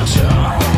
culture.